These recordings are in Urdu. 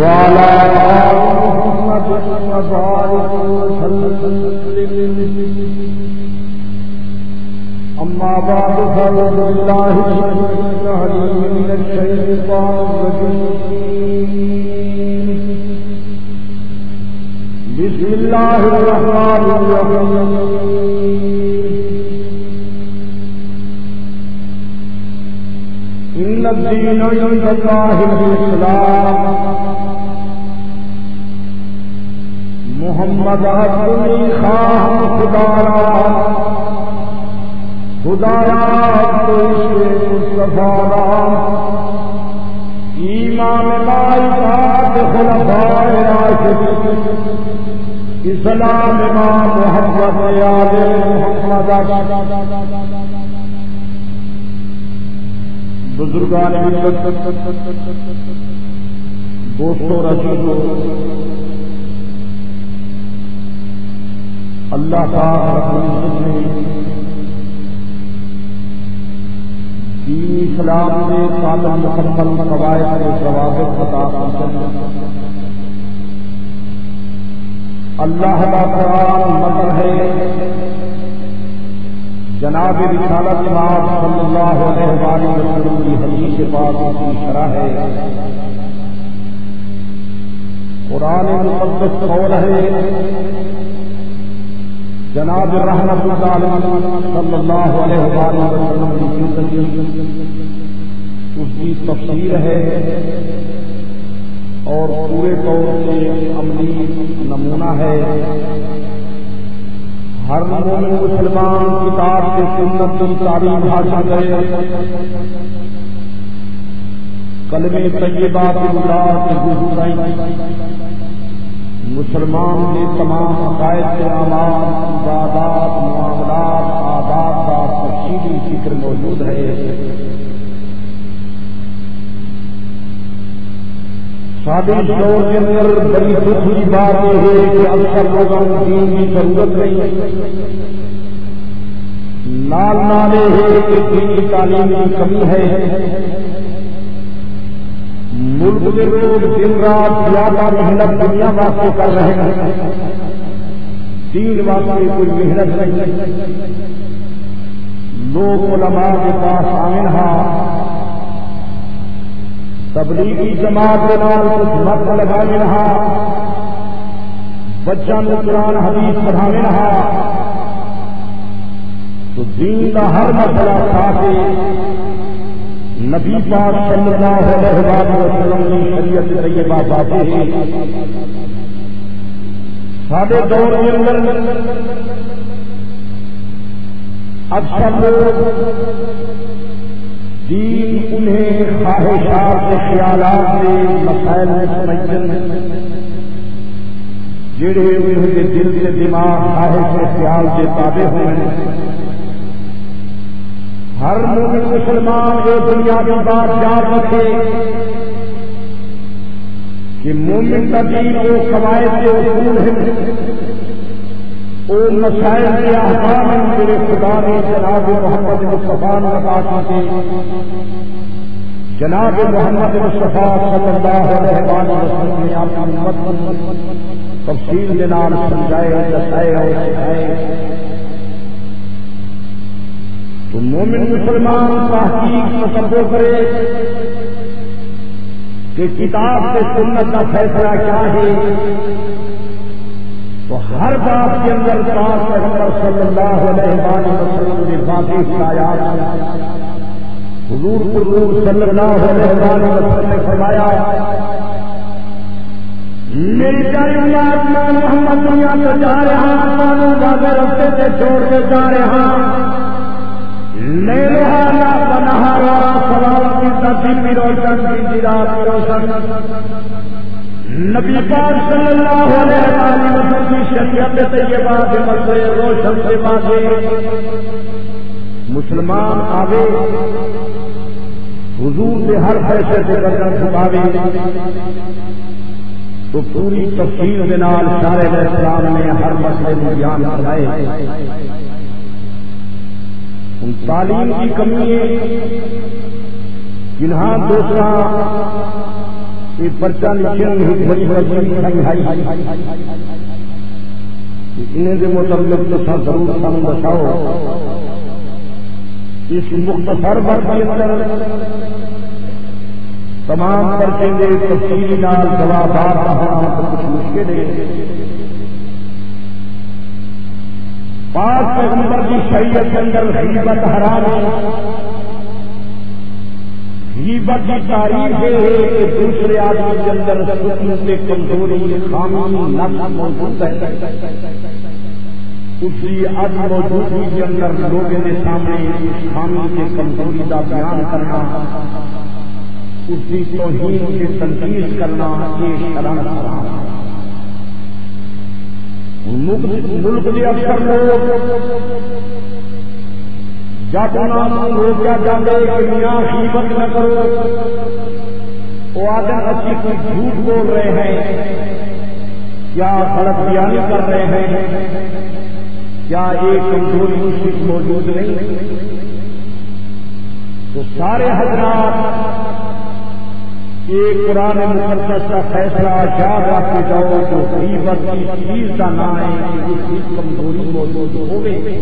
وعلى الدين عند الله محمد عبد خان خدارا خدارا مصطفیٰ ایمان لائی خلفاء راشد اسلام امام محمد یاد محمد بزرگان دوستوں رسیدوں اللہ تعالی دینی اسلام کے سالم مکمل قواعد کے ضوابط عطا فرمایا اللہ کا قرآن مطلب ہے جناب رسالت امام صلی اللہ علیہ وآلہ وسلم کی حدیث پاک کی شرح ہے۔ قرآن مقدس قول ہے۔ جناب رحمت اللہ صلی اللہ علیہ وآلہ وسلم کی اس کی تفسیر ہے۔ اور پورے طور سے عملی نمونہ ہے۔ ہر مومن مسلمان کتاب کی سنت تعلیم حاصل کرے۔ کلمے طیبہ کے مطابق مسلمان کے تمام عقائد کے آماد عبادات، معاملات، آداب کا تفصیلی فکر موجود ہے۔ شادی دور کے اندر بڑی دکھ کی بات یہ ہے کہ اکثر لوگوں دین کی ضرورت نہیں نال نالے ہے کہ دین کی تعلیم کی کمی ہے۔ ملک کے لوگ دن رات زیادہ محنت دنیا واسطے کر رہے ہیں۔ تین واسطے کوئی محنت نہیں۔ لوگ علماء کے پاس آئے ہاں تبلیغی جماعت کے نام کچھ مت لگا رہا۔ بچہ نے قرآن حدیث پڑھا رہا۔ تو دین کا ہر مسئلہ تھا کہ نبی پاک صلی اللہ علیہ وسلم کی شریعت طیبہ باتیں سارے دور کے اندر اکثر لوگ دین انہیں خواہشات کے خیالات کے مسائل میں سمجھتے جڑے انہیں کے دل سے دماغ خواہش کے خیال کے تابع ہوئے ہر مومن مسلمان جو دنیا کی بات یاد رکھے کہ مومن کا دین وہ قواعد کے اصول ہیں۔ وہ مسائل کے احکام میرے خدا نے جناب محمد مصطفیٰ نے جناب محمد مصطفیٰ صلی اللہ علیہ وسلم نے امت تفصیل کے نام سمجھائے، دسائے اور سکھائے۔ تو مومن مسلمان تحقیق تصور کرے کہ کتاب سے سنت کا فیصلہ کیا ہے۔ ہر بات کے اندر پاک پیغمبر صلی اللہ علیہ وسلم نے باقی ہدایات حضور حضور صلی اللہ علیہ وسلم نے فرمایا میری پیاری اولاد میں محمد، دنیا کو جا رہا ہاں، مانو بابے رستے سے چھوڑ کے جا رہا ہاں۔ لے رہا لا بنہا رہا سوال کی تصویر روشن کی رات روشن۔ نبی پاک صلی اللہ علیہ وسلم کی شریعت طیبہ کے مسئلے روشن سے مانگے مسلمان آگے حضور سے ہر فیصلے سے گردن چھپاوے۔ تو پوری تفصیل کے نال سارے اسلام نے ہر مسئلے میں بیان کرائے۔ ان تعلیم کی کمی ہے۔ ہاں دوسرا یہ پرچا بڑی انہیں متعلق تو ضرور سن بتاؤ اس مختصر وقت کے اندر تمام پرچے کے تفصیلی نال جوابات کچھ مشکل ہے پاک پیغمبر کی شریعت کے اندر غیبت حرام ہے غیبت کی تاریخ ہے کہ دوسرے آدمی کے اندر سے کمزوری خامی نفس موجود ہے. اسی عدم موجودگی کے اندر لوگوں کے سامنے خامی کے کمزوری کا بیان کرنا، اسی توہین کی تنقید کرنا یہ شرم حرام ملک کے افسر لوگ جب انہوں روکیا جائے کہ میاں قیمت نہ کرو وہ آدھے اچھی کوئی جھوٹ بول رہے ہیں کیا غلط بیانی کر رہے ہیں کیا ایک کمزوری مشکل موجود نہیں۔ تو سارے حضرات، ایک قرآن مقدس کا فیصلہ یاد رکھ کے جاؤ جو غیبت کی چیز کا نام ہے اس کی کمزوری موجود ہوگی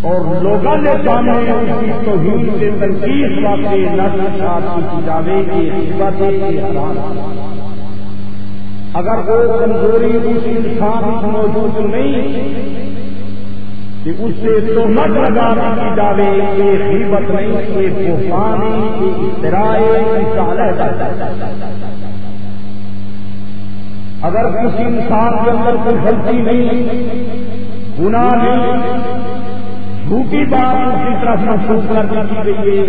اور لوگوں نے جانے اس کی توہین سے تنقید واقعی نسل شاد کی جاوے کی غیبت حرام اگر وہ کمزوری اس انسان موجود نہیں کہ اس سے تو مت لگا کی جاوے یہ قیمت نہیں یہ طوفانی یہ اختراع اگر کسی انسان کے اندر کوئی غلطی نہیں، گناہ نہیں جھوٹی بات اسی طرف محسوس کر دی گئی ہے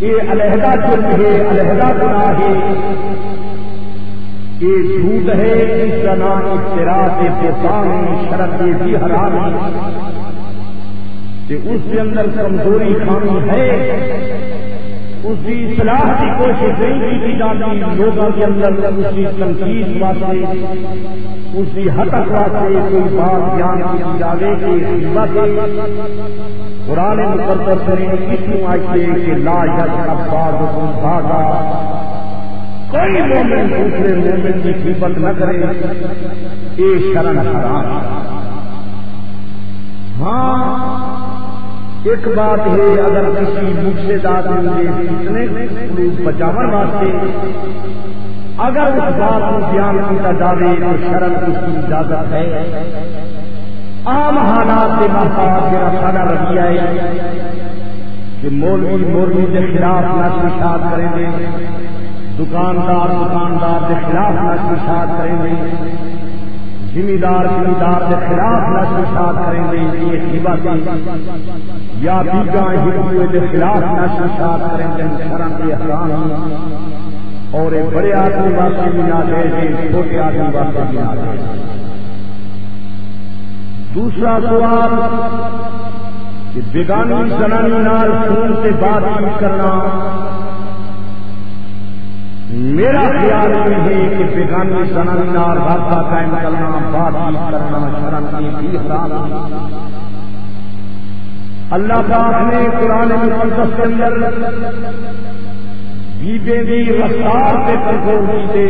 یہ علیحدہ جرم ہے، علیحدہ گنا ہے۔ یہ جھوٹ ہے اس کا نام کے سامنے شرط یہ بھی حرام کہ اس کے اندر کمزوری خامی ہے۔ اس کی اصلاح کی کوشش نہیں کی جاتی، لوگوں کے اندر اس کی تنقید واسطے اس کی حتک واسطے کوئی بات بیان کی جاوے کہ قرآن مقدس میں اس میں آئیے کہ لا یج بعض بھاگا کوئی مومن دوسرے مومن کی قیمت نہ کرے، یہ شرن حرام۔ ہاں ایک بات ہے، اگر کسی مجھے داد اتنے بچاو واسطے اگر اس بات کو بیان کیا جائے تو شرن اس کی اجازت ہے۔ عام حالات کے محتاج میرا سارا رویہ ہے کہ مولوی مولوی کے خلاف نشاد کریں گے، دکاندار دکاندار کے خلاف نشاد کریں گے، زمیندار زمیندار کے خلاف نشاد کریں گے، یہ بات یا بیگا ہندو کے خلاف نشاد کریں گے شرم کے حرام اور بڑے آدمی واسطے بھی نہ دے چھوٹے آدمی واسطے بھی نہ دے دوسرا سوال، کہ بیگانی زنانی نال خون سے بات چیت کرنا۔ میرا خیال یہ ہے کہ بیگانی سنن اور رابطہ قائم کرنا، بات چیت کرنا، شرم کی بھی حرام اللہ پاک نے قرآن مقدس کے اندر بیبے دی رفتار سے کنٹرول کی تھے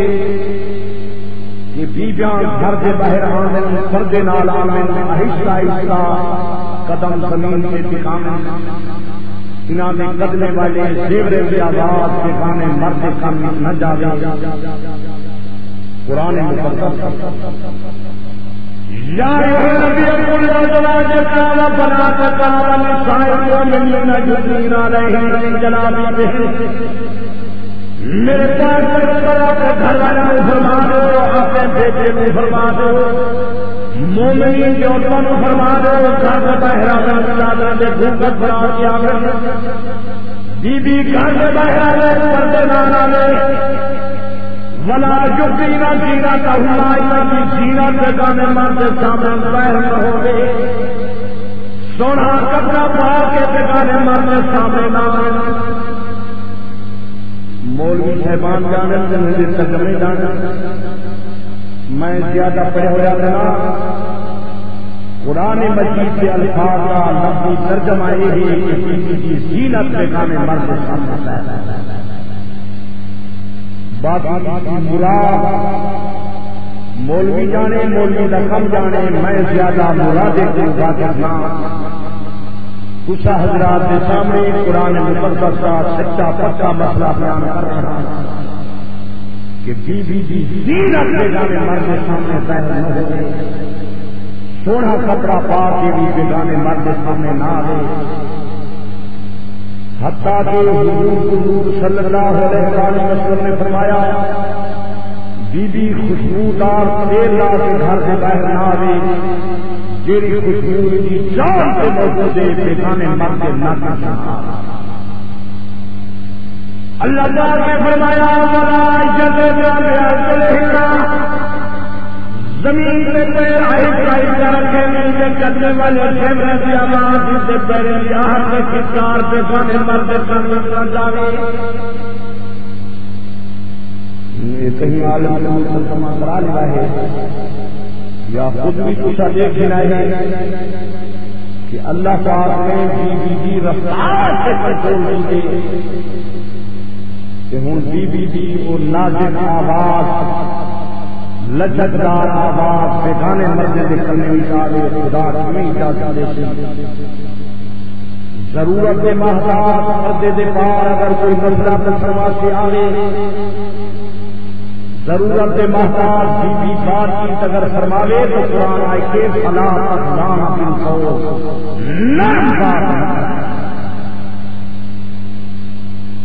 کہ بیبیاں گھر سے باہر آمن پردے نال آمن، آہستہ آہستہ قدم زمین سے دکھانے میں قدمے والے زیورے کے آواز کے گانے مرد کم نہ جا قرآن میرے پاس گھر والے فرما دو اپنے بیٹے میں فرما دو مومنی عورتوں کو فرما دو گھر کا بہرا چادر کے گھومت بنا کیا بی بی گھر کے بہرا لے پردے نہ ولا جو پینا جینا کا ہوا کی جینا کے گانے مرد سامنے پیر نہ ہو گئے سونا کپڑا پا کے گانے مرد سامنے نہ مولوی صاحبان جانے سے میرے تک جانا میں زیادہ پڑے ہو جاتا قرآن مجید کے الفاظ کا لفظی ترجمہ یہ ہے کہ کسی کی زینت میں گانے مرد سامنے باقی مراد مولوی جانے، مولوی رقم جانے، میں زیادہ مراد کو کرنا کچھ حضرات کے سامنے قرآن مقدس کا سچا پکا مسئلہ بیان کر رہا کہ بی بی بی زینت میں گانے مرد سامنے پیدا نہ ہو سونا کپڑا پا کے بھی بیگانے مرد سامنے نہ آئے حتیٰ کہ حضور صلی اللہ علیہ وسلم نے فرمایا بی بی خوشبودار تیل لا کے گھر سے باہر نہ آئے جیڑی خوشبو کی جان سے موجود ہے بیگانے مرد نہ کرنا اللہ تعالی نے فرمایا زمین پہ پیر آئی آئی کر کے نیچے چلنے والے کیمرے کی آواز جس سے پہلے یہاں کے کتار پہ گانے مرد کرنے کر جانے۔ کہیں عالم مسلمان کرا لیا ہے۔ یا خود بھی کچھ دیکھ ہے۔ کہ اللہ پاک نے بی بی بی رفتار سے کنٹرول کی کہ ہوں بی بی بی اور نازک آواز لچکدار آباد آواز بیگانے مرد نکلنے اشارے خدا کی اجازت دیتے ضرورت محتاط پردے دے پار اگر کوئی مسئلہ فرما سے آئے ضرورت محتاط جی بی بی بات چیت اگر فرماوے تو قرآن آئے کے فلا اقدام بن سو نرم بات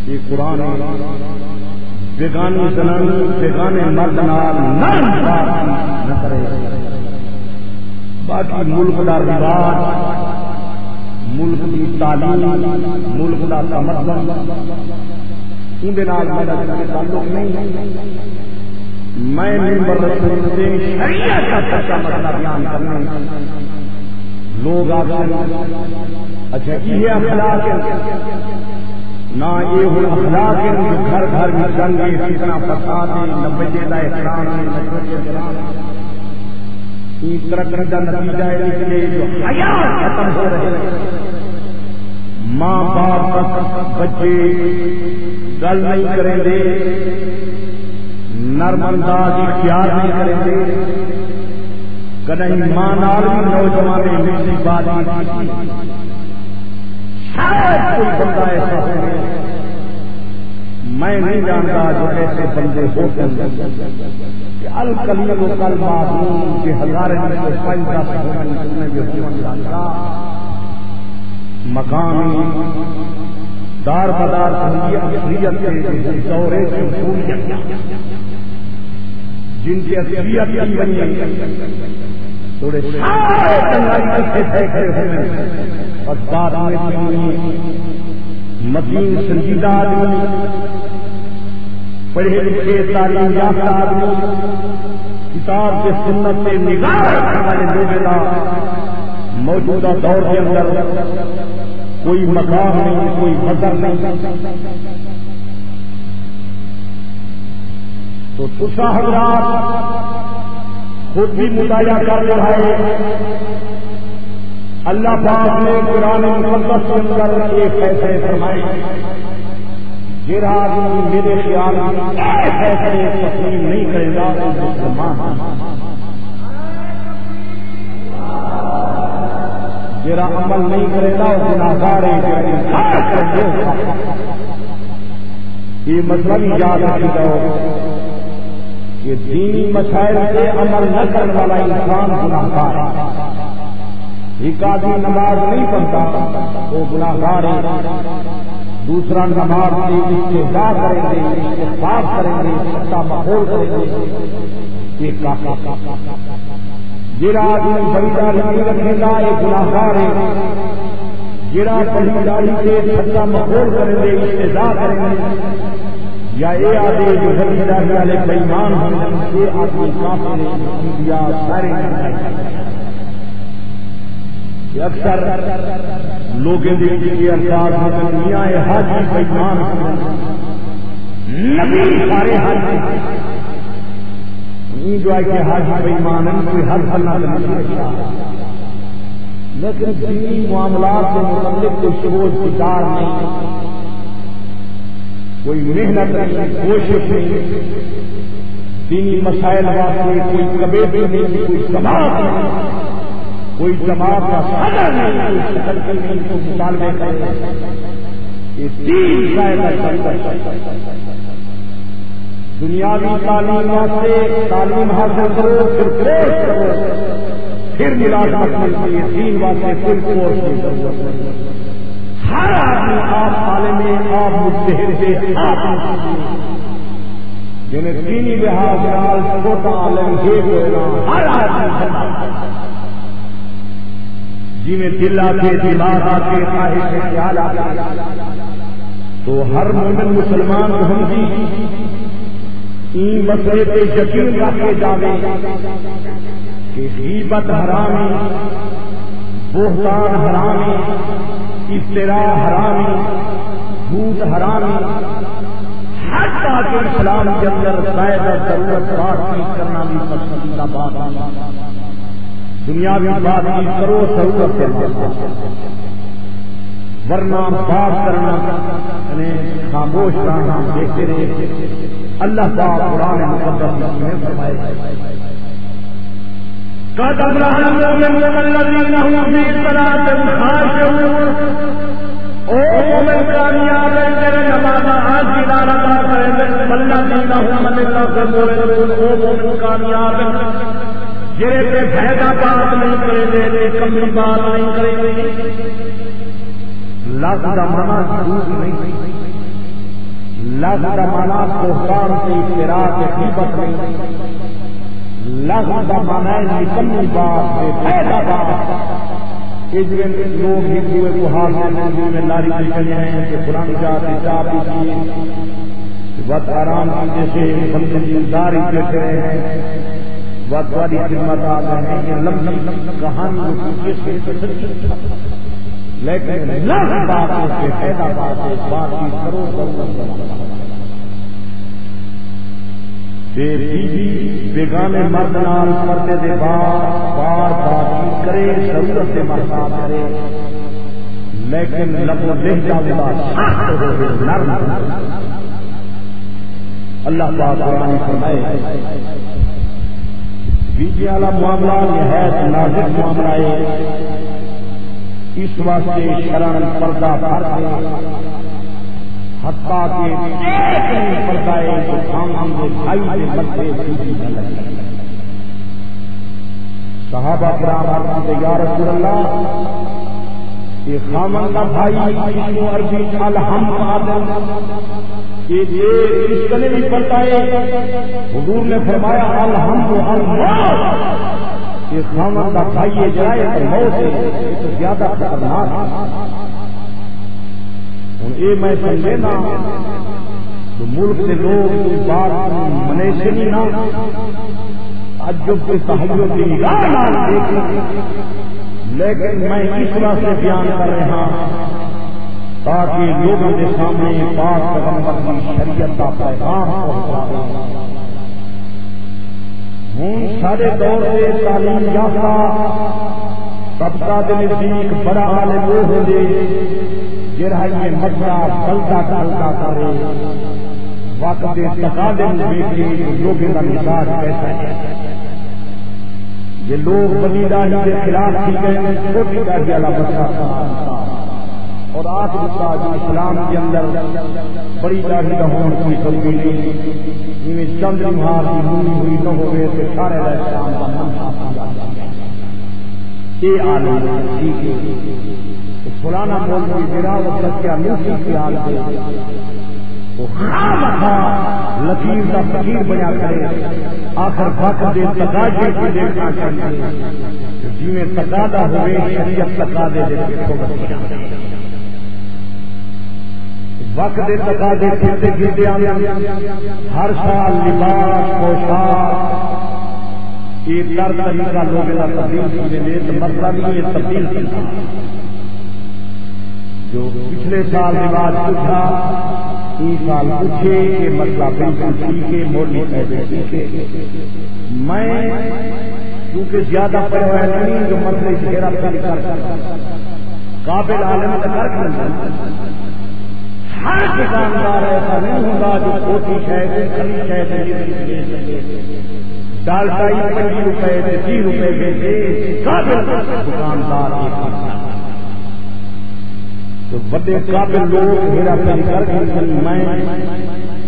یہ قرآن بیگانی زنانی بیگانے مرد نال نرم بات نہ کرے۔ باقی ملک کا رواج، ملک کی تعلیم، ملک کا تمدن اندر تعلق نہیں۔ میں ممبر رسول سے شریعت کا سچا مسئلہ بیان کرنا لوگ آ اچھا یہ اخلاق نہ یہ ہوں اخلاق گھر گھر میں جنگ کتنا فساد ہے، نہ بجے کا احترام ہے کا نتیجہ ہے نکلے جو حیا ختم ہو رہے ماں باپ بچے گل نہیں کریں گے، نرم انداز اختیار نہیں کریں گے۔ کدیں ماں نال بھی نوجوان میری بات کوئی بندہ ایسا ہو میں نہیں جانتا جو ایسے بندے ہوتے کہ الکلی کو کل معلوم کہ ہزارے کو فائدہ سکھنے جو جیون جانتا مقامی دار بدار اصلیت کے دورے کی جن کی اصلیت کی بنی تھوڑے اور متین سنجیدہ آدمی، پڑھے لکھے تعلیم یافتہ آدمی، کتاب کے سنت میں نگاہ رکھنے والے لوگ موجودہ دور کے اندر کوئی مقام نہیں، کوئی مذہب نہیں۔ تو تسا حضرات خود بھی مطالعہ کر رہا ہے۔ اللہ پاک نے قرآن مقدس کے اندر ایک فیصلے فرمائے۔ جرا آدمی میرے خیال فیصلے تسلیم نہیں کرے گا مسلمان جرا عمل نہیں کرے گا، وہ گناگار یہ مطلب یاد رکھ جاؤ کہ دینی مسائل سے عمل نہ کرنے والا انسان گناہگار ایک آدمی نماز نہیں پڑھتا، وہ گناہگار ہے۔ دوسرا نماز سے استفا کریں گے استفاق کریں گے سچا ماحول کریں گے۔ یہ جڑا آدمی بڑی داری نہیں رکھے گا، یہ گناہگار ہے۔ جڑا بڑی داری سے سچا ماحول کریں گے استفا کریں گے۔ یا یہ آدمی جو زمینداری والے بےمان ہوں یہ آدمی کافی سارے اکثر لوگ میاں حاجی بےمان نبی سارے حاجی جو ہے کہ حاجی بےمان کوئی ہر فنا لیکن دینی معاملات کے متعلق کوئی سوچ وچار نہیں کوئی محنت نہیں کوشش نہیں۔ دینی مسائل واسطے کوئی کبھی نہیں، کوئی سماج نہیں۔ کوئی جماعت کا صدر نہیں۔ کوئی مطالبے کرے یہ تین دنیاوی تعلیم واسطے تعلیم حاصل کرو، پھر کورس کرو۔ پھر ملازمت ملتی ہے تین باتیں کوئی کورس کی ضرورت نہیں ہر آدمی آپ عالم آپ مجھے یعنی سے آپ جنہیں تینی لحاظ نال چھوٹا عالم یہ ہوئے ہر آدمی۔ جی میں دل آتے دماغ آتے خواہش سے خیال آتے۔ تو ہر مومن مسلمان ہم جی این مسئلے پہ یقین رکھ کے جاوے کہ غیبت حرامی، بہتان حرامی افطرا حرامی جھوٹ حرامی ہر طرح کے اسلام کے اندر شاید ضرورت بات چیت کرنا بھی پسندیدہ بات دنیاوی بات چیت کرو ضرورت کے ورنہ بات کرنا یعنی خاموش رہنا، دیکھتے رہے اللہ پاک قرآن مقدس میں فرمائے قد افلح المؤمنون الذين هم في صلاتهم خاشعون او مومن کامیاب ہے تیرے نماز آج کی دار ادا کرے والذین هم من اللہ سے مورد او مومن کامیاب ہے جرے پہ فائدہ بات نہیں کرے دے دے کمی بات نہیں کرے لفظ کا مانا جھوٹ نہیں لفظ کا مانا کوہتان سے اشتراک کی حقیقت نہیں لگ کا مانا نکلنی بات سے پیدا بات لوگ ہندو کو ہاتھ میں میں لاری نکل ہیں کہ قرآن جاتے چاہ وقت آرام کی جیسے بندی داری دیکھ رہے ہیں۔ وقت والی خدمت آ رہے ہیں لمبی کہانی لیکن لگ بات سے پیدا بات ہے بات کی کرو کرو بیگانے مرد نال پردے دے بار بار بات کرے، ضرورت سے محتاج کرے۔ لیکن لبو لہجہ نرم اللہ پاک قرآن فرمائے بیجی والا معاملہ نہایت نازک معاملہ ہے۔ اس واسطے شرم پردہ فرق حتیٰ کے پردائے کے بھائی کے صحابہ کرام یا رسول اللہ، یہ خامن کا بھائی کو عربی الحم آدم یہ اس کلے پڑتا ہے۔ حضور نے فرمایا الحم یہ خامن کا بھائی جائے تو موت زیادہ خطرناک ہوں۔ یہ میں سمجھے نا تو ملک کے لوگ بات منے سے نہیں نا۔ تعجب کے تحجب کی نگاہ لیکن میں اس طرح سے بیان کر رہا تاکہ لوگوں کے سامنے پاک پیغمبر کی شریعت کا پیغام پہنچا ہوں، سارے دور سے تعلیم یافتہ طبقہ دل نزدیک بڑا عالم وہ ہو گئے جرہائی میں مسئلہ چلتا چلتا کرے وقت دے تقاضے میں دیکھے لوگ کا مزاج کیسا ہے۔ یہ لوگ بنی داڑھی کے خلاف کی گئے، چھوٹی داڑھی والا مسئلہ اور آج کا جو اسلام کے اندر بڑی داڑھی کا ہونا کوئی ضروری نہیں۔ چند مہار کی ہوئی ہوئی نہ ہوئے تو سارے اسلام کا من صاف یہ عالم جی فلانا مولوی میرا جی کی لکیر کا فقیر بنا کرے۔ آخر وقت دے تقاضے کی دیکھنا چاہیے۔ جی میں تقاضا ہوئے، شریعت تقاضے دے وقت دے تقاضے کھیلتے کھیلتے ہر سال لباس، پوشاک یہ در طریقہ لوگ تبدیل مسئلہ بھی یہ تبدیل کرنا جو پچھلے سال رواج پوچھا اس سال پوچھے کہ مسئلہ بالکل ٹھیک ہے مولی پیسے ٹھیک ہے میں کیونکہ زیادہ پڑے ہوئے نہیں، جو مسئلے سے گھیرا پھیل کر قابل عالم کر ہر دکاندار ایسا نہیں ہوگا جو چھوٹی شہر کھلی شہر ڈال ڈائی پچیس روپئے تیس روپئے بیچے دکاندار تو بڑے قابل لوگ میرا پھیل کر میں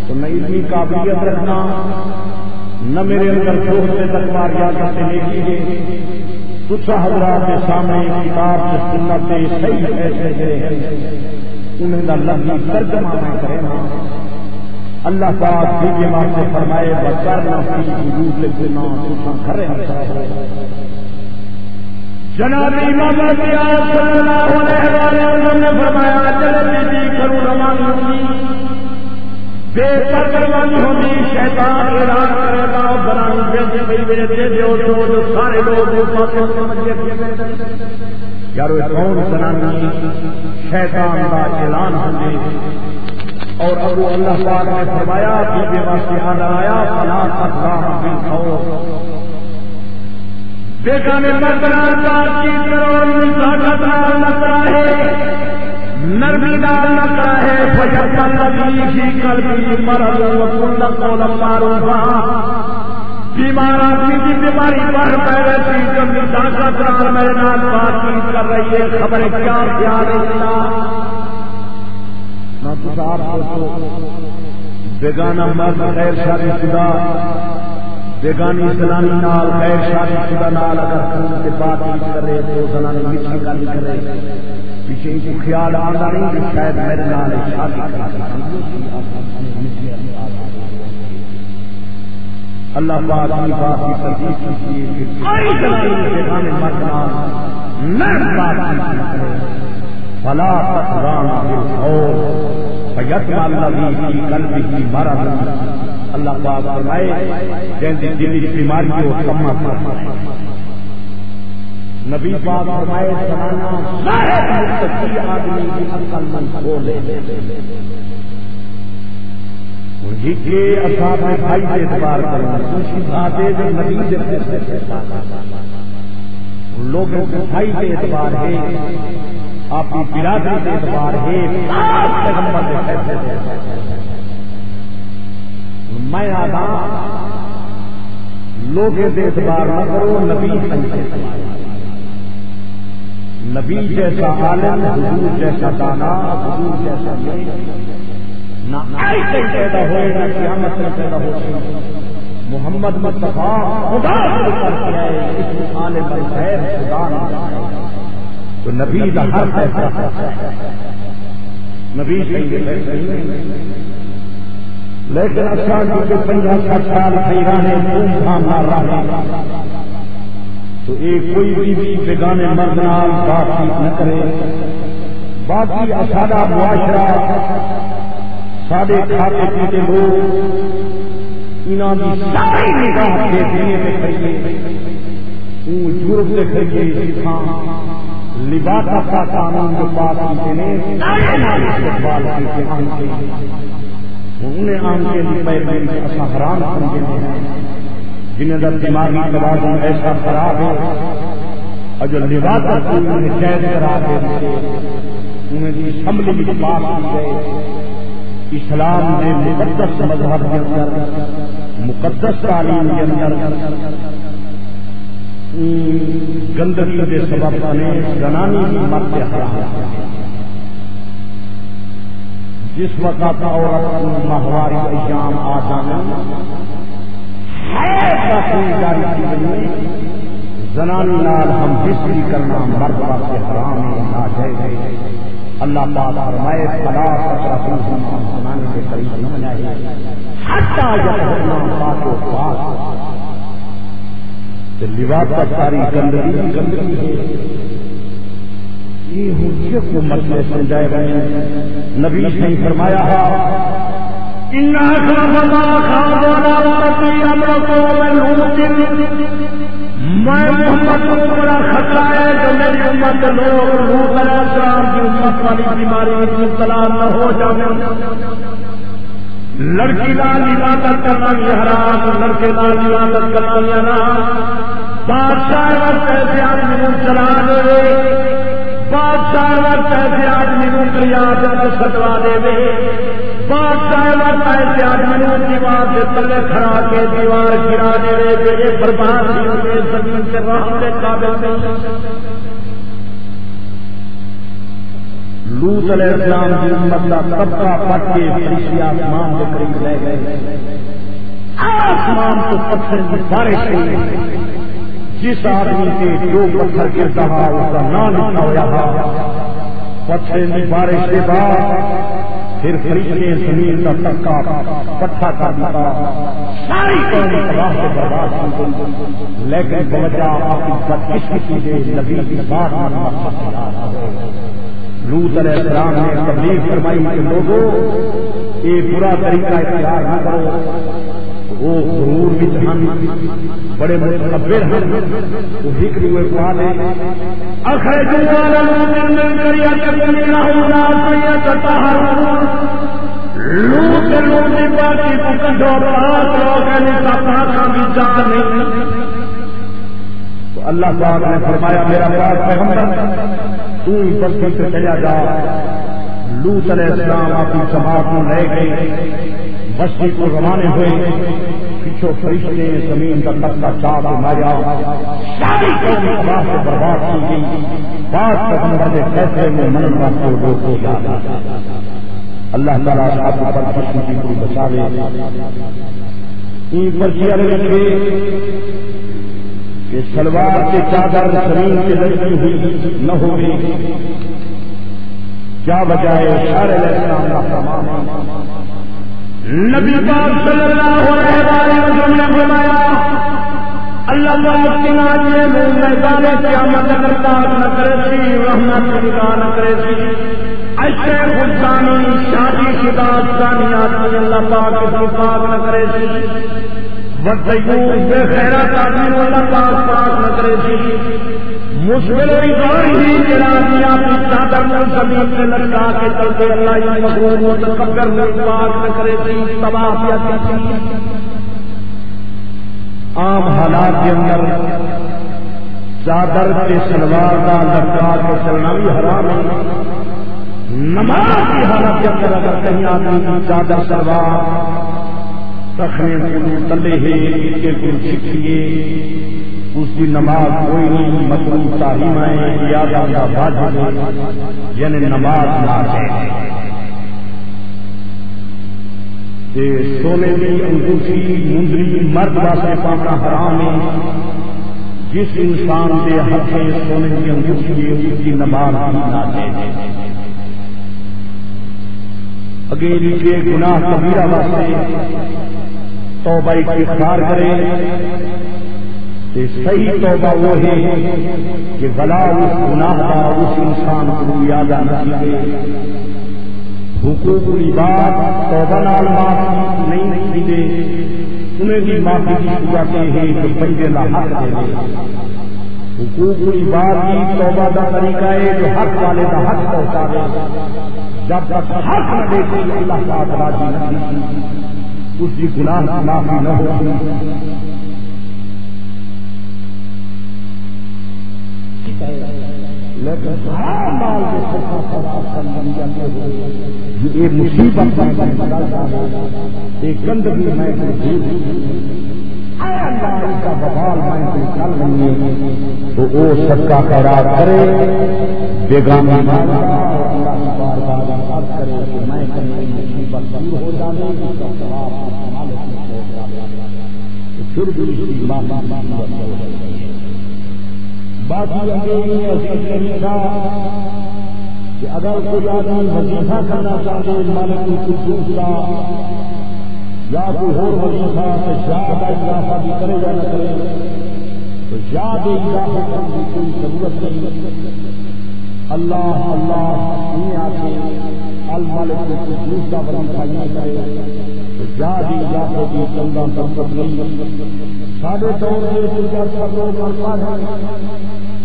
تو میں اتنی قابلیت رکھنا نہ میرے اندر چوٹ سے تکوار یا کرتے دیکھیے کچھ حضرات کے سامنے، کتاب سے سنت، صحیح ایسے گئے انہیں کا لفظ ترجمہ میں کرے نا۔ اللہ پاک کے واسطے فرمائے بکر نہ وجود سے گھر جناب امام صلی اللہ علیہ وسلم نے فرمایا چلے جی روانگی بے پروانی ہوگی شیطان اعلان کرے گا میرے دے دیو جو سارے لوگ یارو کون شیطان کا اعلان ہوگی اور ابو اللہ پاک نے فرمایا کہ بے واسطے آنا آیا، فلا تقرا بالخوف بیگانے برقرار بات چیت کرو اور طاقت نہ ہے نرمی ڈال لگتا ہے فجر لگی ہی کل بھی مرل کو مارو بیمار آدمی کی بیماری بڑھ پہ رہتی جب طاقت رات میرے نال بات چیت کر رہی ہے خبر کیا کیا؟ رہی بیگانہ مرد غیر شادی شدہ، بیگانی زنانی نال غیر شادی شدہ نال اگر خون کے بات نہیں کرے، تو زنانی میٹھی گل کرے۔ پیچھے ان کو خیال آتا نہیں کہ شاید میرے نال شادی اللہ پاک کی بات کی تصدیق کی کہ کوئی زمین کے گانے مرد نال نہ بات فلا تقران بالقول۔ فیتم الذی اللہ پاک فرمائے بیماری کو کما نبی پاک فرمائے جی کے اصحاب میں بھائی سے اعتبار کرنا خوشی جو نبی سے لوگوں کے بھائی سے اعتبار ہے۔ آپ کی برادری سے اعتبار ہے میں آدھا، لوگوں سے اعتبار نہ کرو، نبی سے نبی جیسا عالم، حضور جیسا دانا، حضور جیسا نہ پیدا ہوئے، نہ قیامت میں پیدا ہو محمد مصطفیٰ خدا اس عالم خیر خدا نہ تو نبی کا ہر فیصلہ نبی لیکن اچھا کیونکہ پنجاب کا سال خیرانے دھوم دھام مار رہا تو ایک کوئی بھی بیگانے مرد نال بات چیت نہ کرے۔ باقی سارا معاشرہ سارے کھاتے پیتے لوگ ساری نگاہ کے دینے پہ کھڑیے جرم سے کھڑیے سکھان لباس کا قانون جو بات کی نے انہیں آم کے لیے حرام سمجھے ہیں۔ جنہیں در دماغی توازن ایسا خراب ہے اور جو لباس شہد کرا دے انہیں بھی اسمبلی کی بات کی گئے اسلام نے مقدس مذہب کے اندر، مقدس تعلیم کے اندر گندگی کے سبب نے زنانی کی مت حرام جس وقت عورت ماہواری ایام آ جانا زنانی نال ہم بسری کرنا مرد سے حرام نہ جائے۔ اللہ پاک فرمائے، فلا رسول زنانی کے قریب نہ جائے حتی یقنا پاک و پاک لباس کا ساری گندگی گندگی۔ ہے یہ حجت کو مسئلے سمجھائے گئے ہیں۔ نبی نے فرمایا میں محمد کو بڑا خطرہ ہے جو میری امت لوگ روح علیہ السلام کی امت والی بیماری میں مبتلا نہ ہو جائے لڑکی لال عبادت کرنا یہ حرام، لڑکے لال عبادت کرنا یہ حرام۔ بادشاہ وقت ایسے آدمی کو چلا دے۔ بادشاہ وقت ایسے آدمی دریا سٹوا دے۔ بادشاہ وقت ایسے آدمی کو دیوار سے تلے کھڑا کے دیوار گرا دے۔ برباد نہیں ہوتے، زمین سے رہنے کے قابل نہیں۔ لوت علیہ السلام کی امت کا طبقہ پٹ کے فرشتے آسمان کے قریب لے گئے۔ آسمان کو پتھر کی بارش ہوئی جس آدمی کے جو پتھر گرتا رہا اس کا نام لکھا ہوا تھا۔ پتھر کی بارش کے بعد پھر فرشتے زمین کا طبقہ پٹھا کر دیتا ساری قوم تباہ سے برباد ہو گئی۔ لیکن بوجہ آپ کی بدقسمتی سے نبی کی بات ماننا لوت علیہ السلام نے تبلیغ فرمائی کہ لوگوں یہ برا طریقہ اختیار نہ کرو۔ وہ ضرور بھی ہم بڑے بڑے متبر ہیں۔ وہ ذکر ہوئے کو دیں اخرجوا على لوط من قرية انهم لوط لوط باقی کو کڈو پاک لوگ نے سپنا کا بھی جان نہیں۔ تو اللہ پاک نے فرمایا، میرا پاک پیغمبر دور بستی سے چلا جا۔ لوت علیہ السلام اپنی جماعت میں لے گئے۔ بستی کو روانے ہوئے۔ پیچھو فرشتے زمین کا تختہ چاپ ماریا ساری قوم تباہ سے برباد کی گئی۔ بات کرنے والے فیصلے میں من کو روک ہو جاتا اللہ تعالیٰ آپ پر بستی کو بچا لے۔ این پر کیا لگے۔ کہ سلوار کے چادر زمین سے لڑکی ہوئی نہ ہوگی۔ کیا بجائے سارے نبی پاک صلی اللہ علیہ وسلم نے فرمایا، اللہ پاک کے ناچے میں میدان قیامت کرتا نہ کرے سی، رحمت کی نہ کرے سی۔ ایسے خودانی شادی شدہ سانیات اللہ پاک کی پاک نہ کرے سی۔ خیرات آدمی والا پاس پاس نہ کرے تھی مشکل ہی چادر میں زمین میں لڑکا کے چلتے اللہ میں پاس نہ کرے تھی تباہ کیا جی۔ عام حالات کے اندر چادر کے سلوار کا لڑکا کے چلنا بھی حرام ہے۔ نماز کی حالت کے اندر اگر کہیں آدمی چادر سلوار تلے سیکھیے اس کی نماز کوئی نہیں مطلب تعلیم ہے یاد یعنی نماز نہ سونے کی انگوٹھی مندری مرد واسطے پانا حرام ہے جس انسان کے ہاتھ سونے کی انگوٹھی ہے، اس کی نماز نہ اگے نیچے گناہ کبیرہ واسطے توبہ اختیار کرے کہ صحیح توبہ وہ ہے کہ بلا اس گناہ کا اس انسان کو یاد آنا چاہیے حقوق کی بات توبہ نال معاف نہیں ملے انہیں بھی معافی کی جاتے ہیں کہ بندے نہ حق دے حقوق کی بات کی توبہ کا طریقہ ہے جو حق والے کا حق پہنچا دے جب تک حق نہ دیکھے، اللہ کا راضی نہیں اس کی گناہ معافی نہ ہو۔ لیکن یہ مصیبت ایک گندگی میں کا بوال میں چل رہی ہے۔ تو وہ سب کا خیرات کرے، بیگامی کرے۔ میں مصیبت دور ہو جانے۔ پھر بھی باقی کہ اگر کوئی آدمی وظیفہ کرنا چاہتے مالک کچھ دوسرا یا کوئی اور وظیفہ تو یاد اضافہ بھی کرے یا نہ کرے، تو یاد اضافہ کرنے کی کوئی ضرورت نہیں اللہ اللہ نہیں آتے المالک کو کچھ دوسرا وظیفہ یہ کرے۔ سارے طور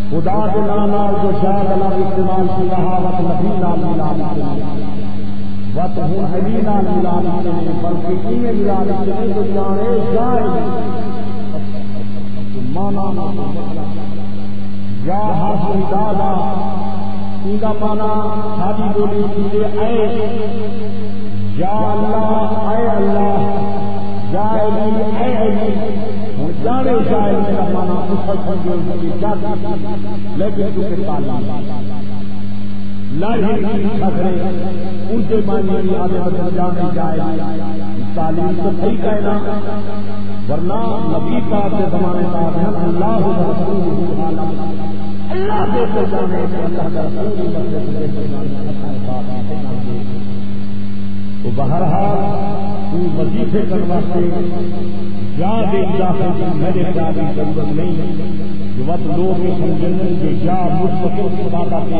خدا کے نام جو شاید اللہ استعمال کی رہا وقت نبی نام ملان وقت ہوں نبی نام ملان بلکہ یہ ملان جو جانے جائے۔ مانا یا حاصل دادا ان کا مانا ساری بولی چیزیں اے۔ یا اللہ، اے اللہ۔ جانے مانا لیکن ان کے معنی آگے بدل جانے جائے تعلیم تو صحیح کہنا ورنہ نبی پاک کے زمانے کا اللہ اللہ دیکھ جانے تو بہرحال وظیفے کروا سے یا دیکھ جا میرے خیال کی ضرورت نہیں جو وقت لوگ یہ سمجھنے کہ کیا مستقل کی بات آتے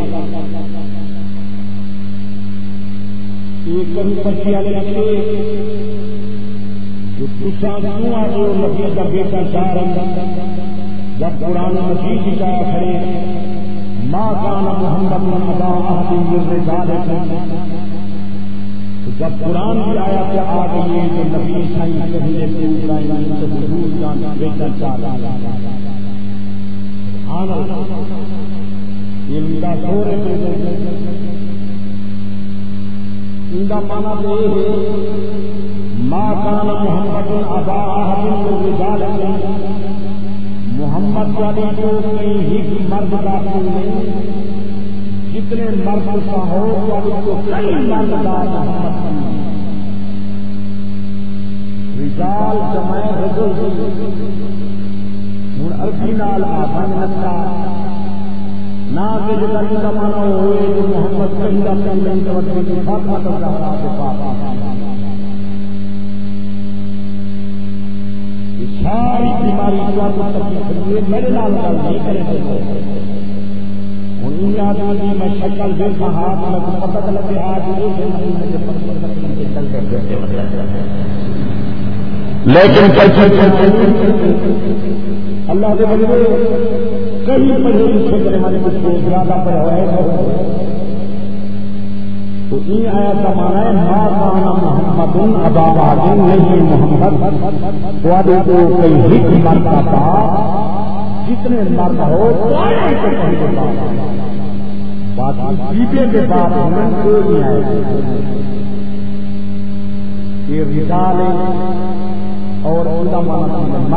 ایک کبھی پچی والے لگے جو دوسرا کیوں آ جو نبی کا بیٹا چار جب قرآن مجید کی جایا کھڑے، ماں کان محمد محمد تو جب قرآن کی آیا آ گئی ہے تو نبی سائی یعنی کہیں تو حضور جان بیٹا چار یہ میرا سو رہے مانا تو یہ ہے ماں کان محمد ابا محمد والی کو کئی ہی مرد کا داخل نہیں۔ جتنے مرد کا ہو والی کو کئی مرد دار محمد رجال رجل ہوں ارفی نال آسان لگتا۔ نہ کہ مانا ہوئے محمد کہیں گا کہیں توجہ فاطمہ رہا ہے پاپا ساری بیماری میرے نال گل نہیں کرے میں شکل دیکھا ہاتھ میں لگے آج لیکن اللہ کے بجے کئی پڑھے لکھے کرے ہمارے کچھ زیادہ پڑھے ہوئے تو یہ آیا کا مانا ہے ماں کانا محمد ابا آدم نہیں محمد۔ وعدے کو کئی ہک مرتا تھا جتنے مرد ہو باقی کے بعد یہ رسالے اور ان کا مرد